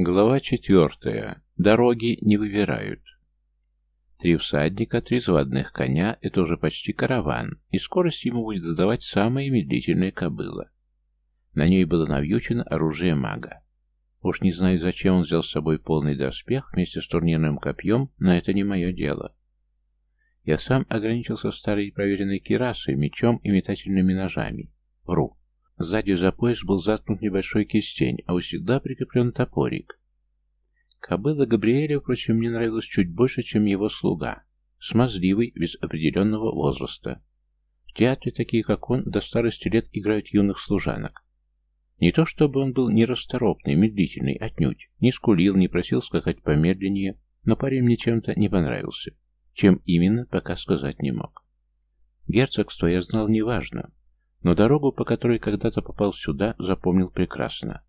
Глава четвертая. Дороги не выбирают. Три всадника, три заводных коня — это уже почти караван, и скорость ему будет задавать самая медлительная кобыла. На ней было навьючено оружие мага. Уж не знаю, зачем он взял с собой полный доспех вместе с турнирным копьем, но это не мое дело. Я сам ограничился старой проверенной кирасой, мечом и метательными ножами. Вру. Сзади за пояс был заткнут небольшой кистень, а у всегда прикреплен топорик. Кобыла Габриэля, впрочем, мне нравилась чуть больше, чем его слуга. Смазливый, без определенного возраста. В театре такие, как он, до старости лет играют юных служанок. Не то чтобы он был нерасторопный, медлительный, отнюдь. Не скулил, не просил скакать помедленнее, но парень мне чем-то не понравился. Чем именно, пока сказать не мог. Герцогство я знал неважно, но дорогу, по которой когда-то попал сюда, запомнил прекрасно.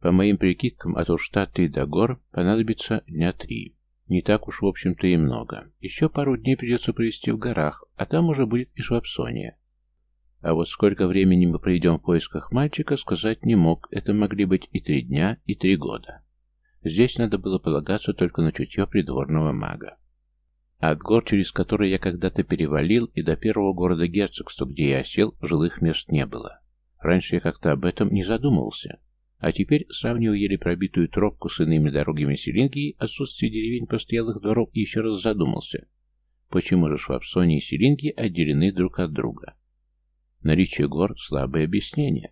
По моим прикидкам, от Уштаты до гор понадобится дня три. Не так уж, в общем-то, и много. Еще пару дней придется провести в горах, а там уже будет и Швабсония. А вот сколько времени мы проведем в поисках мальчика, сказать не мог. Это могли быть и три дня, и три года. Здесь надо было полагаться только на чутье придворного мага. От гор, через которые я когда-то перевалил, и до первого города герцогства, где я осел, жилых мест не было. Раньше я как-то об этом не задумывался. А теперь, сравнивая еле пробитую тропку с иными дорогами Селингии, отсутствие деревень постоялых дворов, еще раз задумался. Почему же Швабсония и Селинги отделены друг от друга? Наличие гор – слабое объяснение.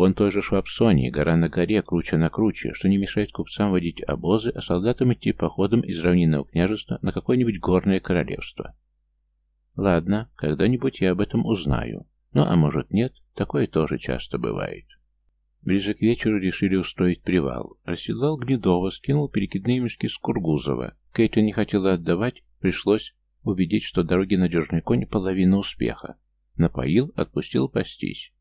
Вон той же Швабсонии, гора на горе, круче на круче, что не мешает купцам водить обозы, а солдатам идти походом из равнинного княжества на какое-нибудь горное королевство. Ладно, когда-нибудь я об этом узнаю. Ну, а может нет, такое тоже часто бывает. Ближе к вечеру решили устроить привал. Расседлал Гнедова, скинул перекидные мешки с Кургузова. Кейтлин не хотела отдавать, пришлось убедить, что дороги надежный конь – половина успеха. Напоил, отпустил пастись.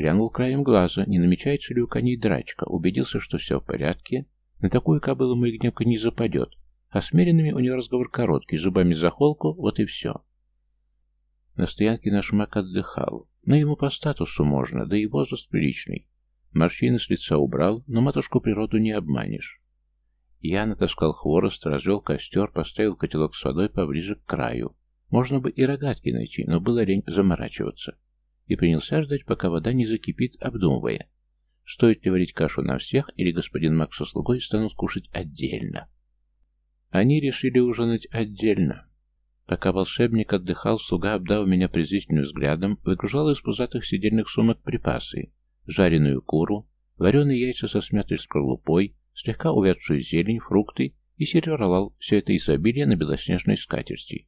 Глянул краем глаза, не намечается ли у коней драчка, убедился, что все в порядке. На такую кобылу мой гневка не западет, а с меренными у него разговор короткий, зубами за холку, вот и все. На стоянке наш маг отдыхал, но ему по статусу можно, да и возраст приличный. Морщины с лица убрал, но матушку природу не обманешь. Я натаскал хворост, развел костер, поставил котелок с водой поближе к краю. Можно бы и рогатки найти, но было лень заморачиваться и принялся ждать, пока вода не закипит, обдумывая, стоит ли варить кашу на всех, или господин Макс со слугой станут кушать отдельно. Они решили ужинать отдельно. Пока волшебник отдыхал, слуга, обдав меня презрительным взглядом, выгружал из пузатых сидельных сумок припасы, жареную куру, вареные яйца со смятой скорлупой, слегка увядшую зелень, фрукты и сервировал все это изобилие на белоснежной скатерти.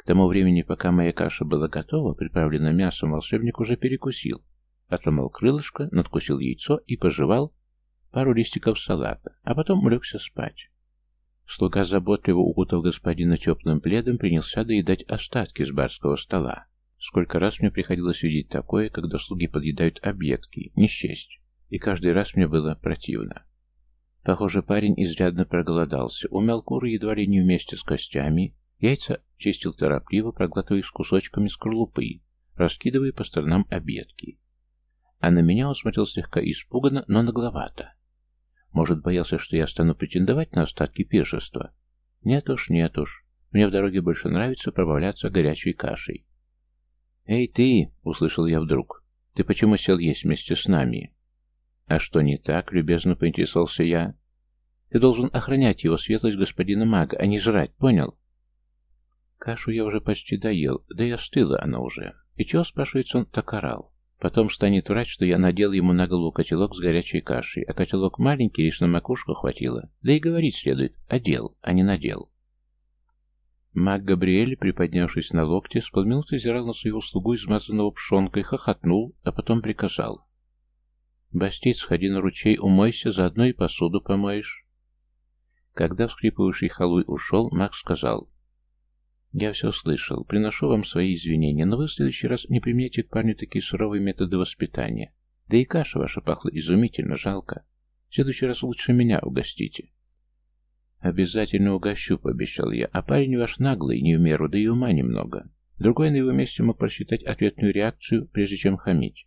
К тому времени, пока моя каша была готова, приправлена мясом, волшебник уже перекусил. Отломал крылышко, надкусил яйцо и пожевал пару листиков салата, а потом улегся спать. Слуга, заботливо укутав господина теплым пледом, принялся доедать остатки с барского стола. Сколько раз мне приходилось видеть такое, когда слуги подъедают объедки, не счесть, и каждый раз мне было противно. Похоже, парень изрядно проголодался, умял куру едва ли не вместе с костями, Яйца чистил торопливо, проглатывая с кусочками скорлупы, раскидывая по сторонам обедки. А на меня он смотрел слегка испуганно, но нагловато. Может, боялся, что я стану претендовать на остатки пиршества? Нет уж, нет уж. Мне в дороге больше нравится пробавляться горячей кашей. «Эй, ты!» — услышал я вдруг. «Ты почему сел есть вместе с нами?» «А что не так?» — любезно поинтересовался я. «Ты должен охранять его светлость господина мага, а не жрать, понял?» Кашу я уже почти доел, да и остыла она уже. И чего, спрашивается, он так орал? Потом станет врать, что я надел ему на голову котелок с горячей кашей, а котелок маленький, лишь на макушку хватило. Да и говорить следует «одел», а не «надел». Маг Габриэль, приподнявшись на локте, с полминуты зирал на свою слугу, измазанного пшенкой, хохотнул, а потом приказал. «Бастит, сходи на ручей, умойся, заодно и посуду помоешь». Когда вскрипывающий халуй ушел, маг сказал, «Я все слышал. Приношу вам свои извинения, но вы в следующий раз не применяйте к парню такие суровые методы воспитания. Да и каша ваша пахла изумительно, жалко. В следующий раз лучше меня угостите». «Обязательно угощу», — пообещал я, — «а парень ваш наглый, не в меру, да и ума немного. Другой на его месте мог просчитать ответную реакцию, прежде чем хамить».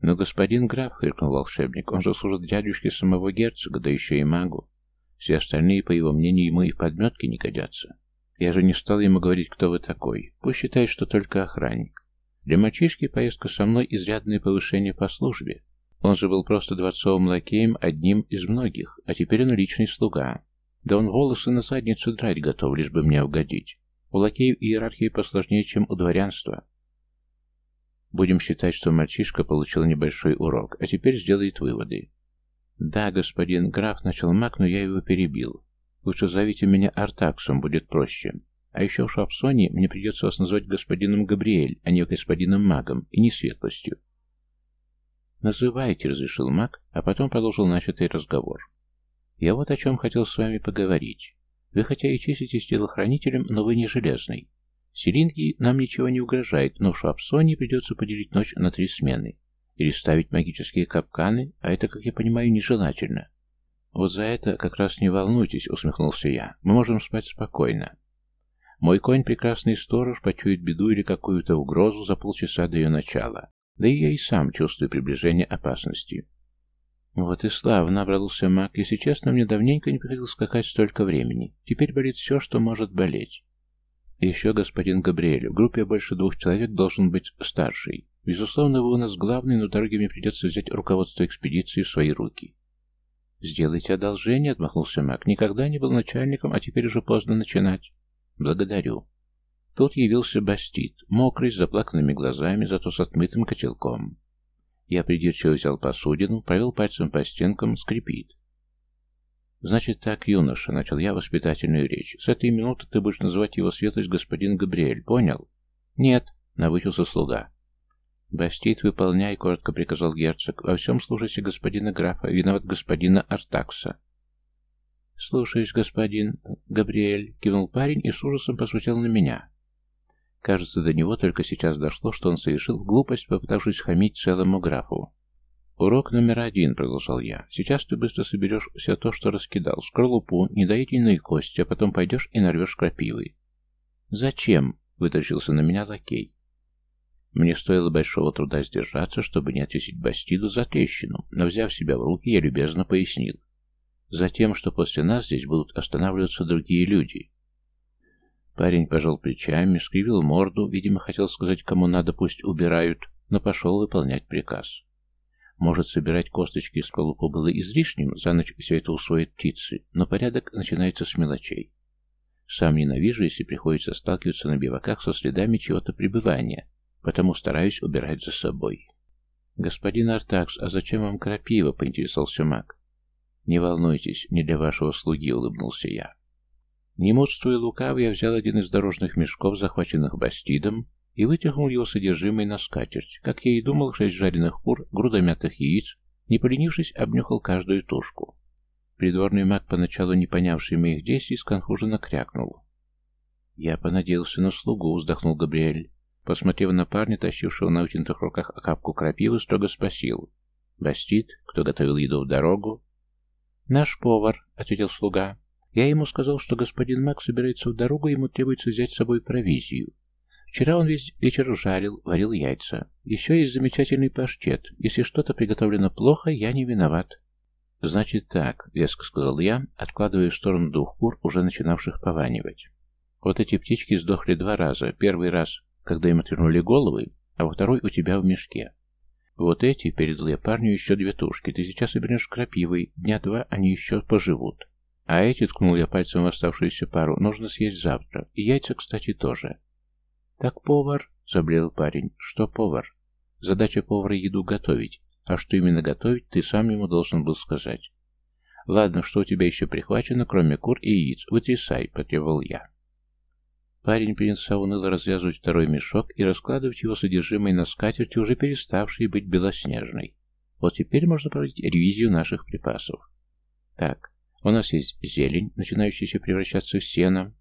«Но господин граф», — фыркнул волшебник, — «он же служит дядюшке самого герцога, да еще и магу. Все остальные, по его мнению, ему и в подметке не годятся. Я же не стал ему говорить, кто вы такой. Пусть считает, что только охранник. Для мальчишки поездка со мной изрядное повышение по службе. Он же был просто дворцовым лакеем, одним из многих, а теперь он личный слуга. Да он волосы на задницу драть готов, лишь бы мне угодить. У лакеев иерархия посложнее, чем у дворянства. Будем считать, что мальчишка получил небольшой урок, а теперь сделает выводы. Да, господин граф, начал маг, но я его перебил. Лучше зовите меня Артаксом, будет проще. А еще в Шапсоне мне придется вас назвать господином Габриэль, а не господином магом, и не светлостью. «Называйте», — разрешил маг, а потом продолжил начатый разговор. «Я вот о чем хотел с вами поговорить. Вы хотя и числитесь телохранителем, но вы не железный. Селинги нам ничего не угрожает, но в Шапсоне придется поделить ночь на три смены. Или ставить магические капканы, а это, как я понимаю, нежелательно. Вот за это как раз не волнуйтесь, усмехнулся я. Мы можем спать спокойно. Мой конь, прекрасный сторож, почует беду или какую-то угрозу за полчаса до ее начала. Да и я и сам чувствую приближение опасности. Вот и славно, обрадовался маг. Если честно, мне давненько не приходилось скакать столько времени. Теперь болит все, что может болеть. Еще, господин Габриэль, в группе больше двух человек должен быть старший. Безусловно, вы у нас главный, но дороге мне придется взять руководство экспедиции в свои руки. «Сделайте одолжение», — отмахнулся маг. «Никогда не был начальником, а теперь уже поздно начинать». «Благодарю». Тут явился Бастит, мокрый, с заплаканными глазами, зато с отмытым котелком. Я придирчиво взял посудину, провел пальцем по стенкам, скрипит. «Значит так, юноша», — начал я воспитательную речь. «С этой минуты ты будешь называть его светлость господин Габриэль, понял?» «Нет», — навычился слуга. «Бастит, выполняй», — коротко приказал герцог. «Во всем слушайся господина графа, виноват господина Артакса». «Слушаюсь, господин Габриэль», — кивнул парень и с ужасом посмотрел на меня. Кажется, до него только сейчас дошло, что он совершил глупость, попытавшись хамить целому графу. «Урок номер один», — продолжал я. «Сейчас ты быстро соберешь все то, что раскидал, скорлупу, недоеденные кости, а потом пойдешь и нарвешь крапивы». «Зачем?» — вытащился на меня лакей. Мне стоило большого труда сдержаться, чтобы не отвесить Бастиду за трещину, но, взяв себя в руки, я любезно пояснил. Затем, что после нас здесь будут останавливаться другие люди. Парень пожал плечами, скривил морду, видимо, хотел сказать, кому надо, пусть убирают, но пошел выполнять приказ. Может, собирать косточки из колупа было излишним, за ночь все это усвоят птицы, но порядок начинается с мелочей. Сам ненавижу, если приходится сталкиваться на биваках со следами чего-то пребывания, потому стараюсь убирать за собой. «Господин Артакс, а зачем вам крапива?» — поинтересовался маг. «Не волнуйтесь, не для вашего слуги», — улыбнулся я. Не мудствуя лукаво, я взял один из дорожных мешков, захваченных бастидом, и вытянул его содержимое на скатерть. Как я и думал, шесть жареных кур, груда мятых яиц, не поленившись, обнюхал каждую тушку. Придворный маг, поначалу не понявший моих действий, сконфуженно крякнул. «Я понадеялся на слугу», — вздохнул Габриэль. Посмотрев на парня, тащившего на вытянутых руках окапку крапивы, строго спросил. «Бастит, кто готовил еду в дорогу?» «Наш повар», — ответил слуга. «Я ему сказал, что господин Мак собирается в дорогу, ему требуется взять с собой провизию. Вчера он весь вечер жарил, варил яйца. Еще есть замечательный паштет. Если что-то приготовлено плохо, я не виноват». «Значит так», — веско сказал я, откладывая в сторону двух кур, уже начинавших пованивать. «Вот эти птички сдохли два раза. Первый раз, когда им отвернули головы, а во второй у тебя в мешке. Вот эти, передал я парню еще две тушки, ты сейчас соберешь крапивой, дня два они еще поживут. А эти, ткнул я пальцем в оставшуюся пару, нужно съесть завтра. И яйца, кстати, тоже. Так повар, заблел парень. Что повар? Задача повара еду готовить. А что именно готовить, ты сам ему должен был сказать. Ладно, что у тебя еще прихвачено, кроме кур и яиц? Вытрясай, потребовал я. Парень принялся уныло развязывать второй мешок и раскладывать его содержимое на скатерти, уже переставшей быть белоснежной. Вот теперь можно проводить ревизию наших припасов. Так, у нас есть зелень, начинающаяся превращаться в сено,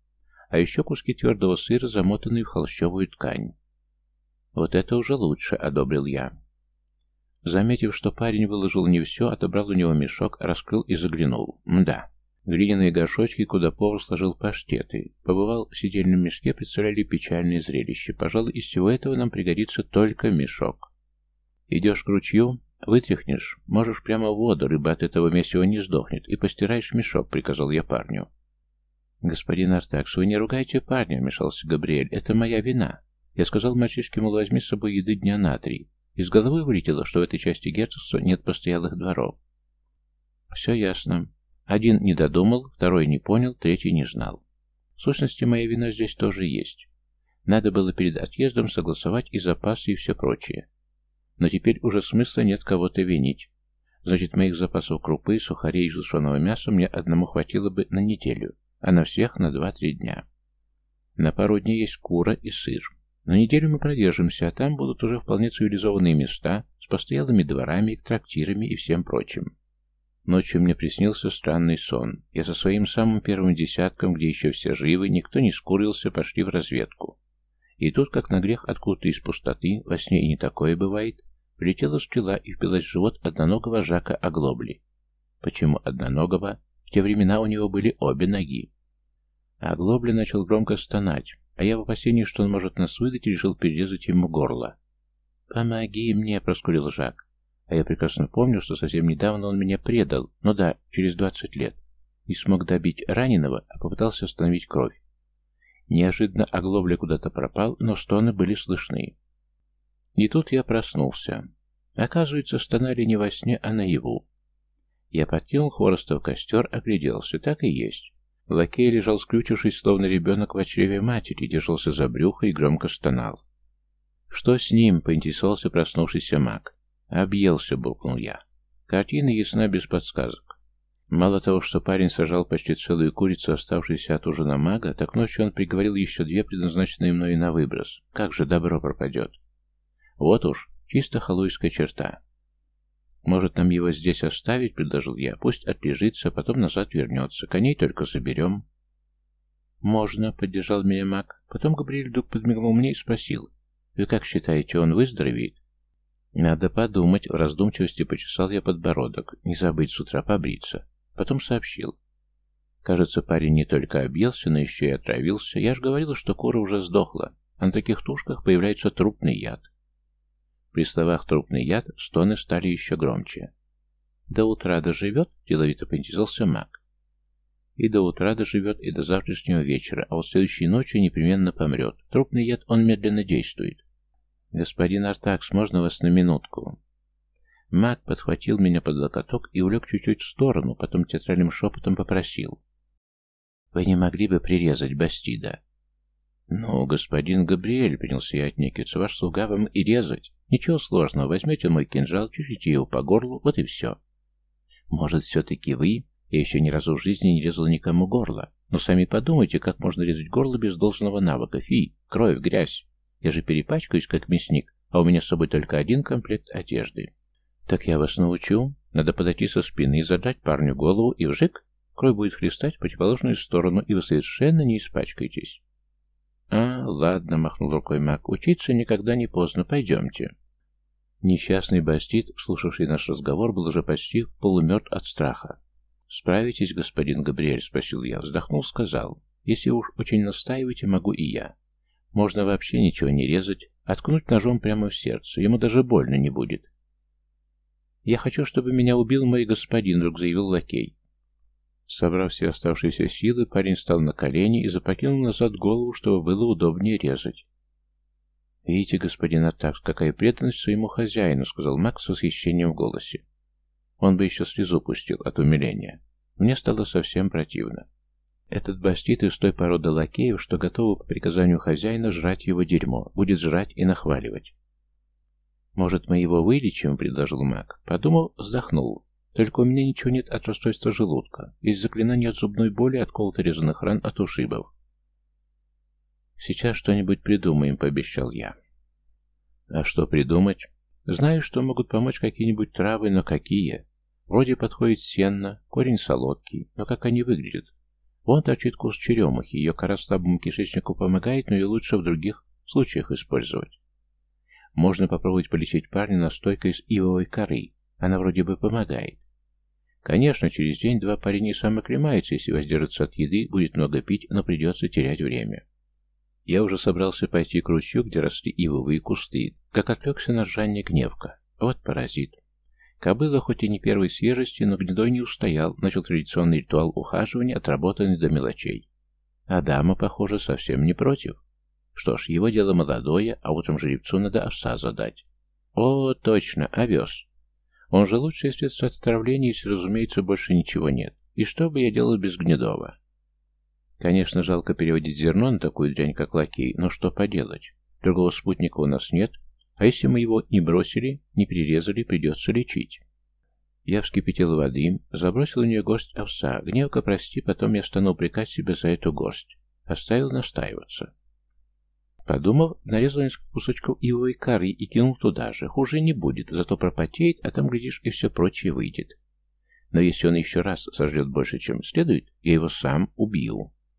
а еще куски твердого сыра, замотанные в холщовую ткань. Вот это уже лучше, одобрил я. Заметив, что парень выложил не все, отобрал у него мешок, раскрыл и заглянул. Мда. Глиняные горшочки, куда повар сложил паштеты. Побывал в сидельном мешке, представляли печальное зрелище. Пожалуй, из всего этого нам пригодится только мешок. Идешь к ручью, вытряхнешь, можешь прямо в воду, рыба от этого месива не сдохнет, и постираешь мешок, приказал я парню. «Господин Артакс, вы не ругайте парня», — вмешался Габриэль. «Это моя вина. Я сказал мальчишке, мол, возьми с собой еды дня на три. Из головы вылетело, что в этой части герцогства нет постоялых дворов. Все ясно. Один не додумал, второй не понял, третий не знал. В сущности, моя вина здесь тоже есть. Надо было перед отъездом согласовать и запасы, и все прочее. Но теперь уже смысла нет кого-то винить. Значит, моих запасов крупы, сухарей и сушеного мяса мне одному хватило бы на неделю, а на всех на два-три дня. На пару дней есть кура и сыр. На неделю мы продержимся, а там будут уже вполне цивилизованные места с постоялыми дворами, трактирами и всем прочим. Ночью мне приснился странный сон. Я со своим самым первым десятком, где еще все живы, никто не скурился, пошли в разведку. И тут, как на грех откуда-то из пустоты, во сне и не такое бывает, прилетела стрела и впилась в живот одноногого Жака Оглобли. Почему одноногого? В те времена у него были обе ноги. Оглобли начал громко стонать, а я в опасении, что он может нас выдать, решил перерезать ему горло. «Помоги мне!» — проскурил Жак. А я прекрасно помню, что совсем недавно он меня предал, ну да, через двадцать лет. Не смог добить раненого, а попытался остановить кровь. Неожиданно оглобля куда-то пропал, но стоны были слышны. И тут я проснулся. Оказывается, стонали не во сне, а наяву. Я подкинул хвороста в костер, огляделся. Так и есть. Лакей лежал скрючившись, словно ребенок в чреве матери, держался за брюхо и громко стонал. «Что с ним?» — поинтересовался проснувшийся маг. «Объелся», — буркнул я. Картина ясна без подсказок. Мало того, что парень сажал почти целую курицу, оставшуюся от ужина мага, так ночью он приговорил еще две, предназначенные мной на выброс. Как же добро пропадет? Вот уж, чисто халуйская черта. «Может, нам его здесь оставить?» — предложил я. «Пусть отлежится, потом назад вернется. Коней только заберем». «Можно», — поддержал меня маг. Потом Габриэль вдруг подмигнул мне и спросил. «Вы как считаете, он выздоровеет?» «Надо подумать», — в раздумчивости почесал я подбородок. «Не забыть с утра побриться». Потом сообщил. Кажется, парень не только объелся, но еще и отравился. Я же говорил, что кура уже сдохла, а на таких тушках появляется трупный яд. При словах «трупный яд» стоны стали еще громче. «До утра доживет?» — деловито поинтересовался маг. «И до утра доживет, и до завтрашнего вечера, а вот следующей ночью непременно помрет. Трупный яд, он медленно действует». «Господин Артакс, можно вас на минутку?» Маг подхватил меня под локоток и улег чуть-чуть в сторону, потом театральным шепотом попросил. «Вы не могли бы прирезать Бастида?» «Ну, господин Габриэль, — принялся я отнекиваться, — ваш слуга вам и резать. Ничего сложного, возьмете мой кинжал, чешите его по горлу, вот и все». «Может, все-таки вы? Я еще ни разу в жизни не резал никому горло. Но сами подумайте, как можно резать горло без должного навыка. Фи, кровь, грязь. Я же перепачкаюсь, как мясник, а у меня с собой только один комплект одежды». «Так я вас научу. Надо подойти со спины и задать парню голову, и вжик, кровь будет хлестать в противоположную сторону, и вы совершенно не испачкаетесь». «А, ладно», — махнул рукой маг, — «учиться никогда не поздно, пойдемте». Несчастный Бастит, слушавший наш разговор, был уже почти полумертв от страха. «Справитесь, господин Габриэль?» — спросил я. Вздохнул, сказал. «Если уж очень настаиваете, могу и я. Можно вообще ничего не резать, откнуть ножом прямо в сердце, ему даже больно не будет. «Я хочу, чтобы меня убил мой господин», — вдруг заявил лакей. Собрав все оставшиеся силы, парень встал на колени и запрокинул назад голову, чтобы было удобнее резать. «Видите, господин Атакс, какая преданность своему хозяину», — сказал Макс с восхищением в голосе. Он бы еще слезу пустил от умиления. Мне стало совсем противно. Этот бастит из той породы лакеев, что готовы по приказанию хозяина жрать его дерьмо, будет жрать и нахваливать. «Может, мы его вылечим?» — предложил маг. Подумал, вздохнул. «Только у меня ничего нет от расстройства желудка. Есть заклинание от зубной боли, от колото-резанных ран, от ушибов». «Сейчас что-нибудь придумаем», — пообещал я. «А что придумать? Знаю, что могут помочь какие-нибудь травы, но какие? Вроде подходит сенно, корень солодкий, но как они выглядят? Вон торчит куст черемухи, ее кора слабому кишечнику помогает, но ее лучше в других случаях использовать. Можно попробовать полечить парня настойкой из ивовой коры. Она вроде бы помогает. Конечно, через день-два парень не сам оклемается, если воздержится от еды, будет много пить, но придется терять время. Я уже собрался пойти к ручью, где росли ивовые кусты, как отвлекся на ржание гневка. Вот паразит. Кобыла хоть и не первой свежести, но гнедой не устоял, начал традиционный ритуал ухаживания, отработанный до мелочей. А дама, похоже, совсем не против. Что ж, его дело молодое, а утром жеребцу надо овса задать. О, точно, овес. Он же лучшее средство от отравления, если, разумеется, больше ничего нет. И что бы я делал без Гнедова? Конечно, жалко переводить зерно на такую дрянь, как лакей, но что поделать? Другого спутника у нас нет, а если мы его не бросили, не перерезали, придется лечить. Я вскипятил воды, забросил в нее горсть овса. Гневка, прости, потом я стану упрекать себя за эту горсть. Оставил настаиваться. Подумав, нарезал несколько кусочков ивовой коры и кинул туда же. Хуже не будет, зато пропотеет, а там, глядишь, и все прочее выйдет. Но если он еще раз сожрет больше, чем следует, я его сам убью.